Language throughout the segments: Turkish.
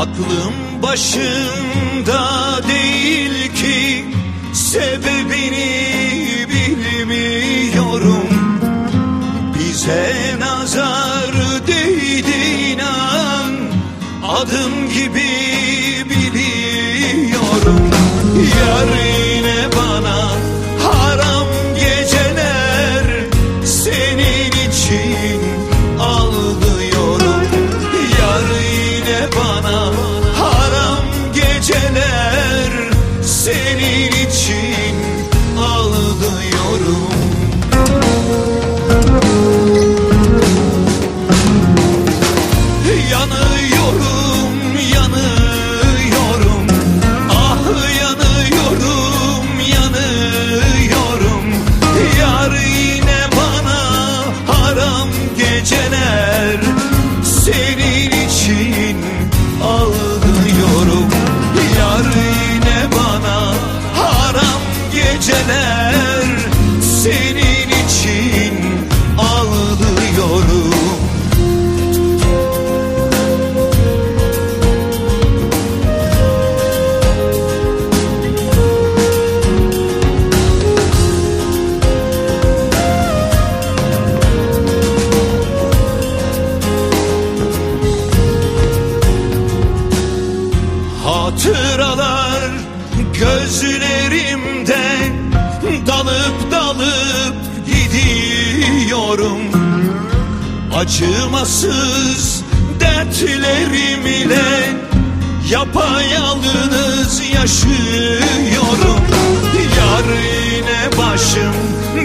Aklım başımda değil ki sebebini adım gibi biliyorum. Yar yine bana haram geceler senin için ağlıyorum Yar yine bana gidiyorum Acımasız dertlerim ile yapayalnız yaşıyorum. Yar yine başım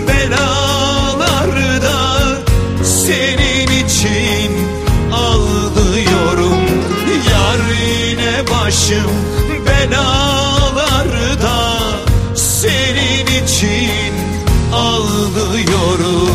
belalarda senin için ağlıyorum. Yar yine başım belalarda senin için ağlıyorum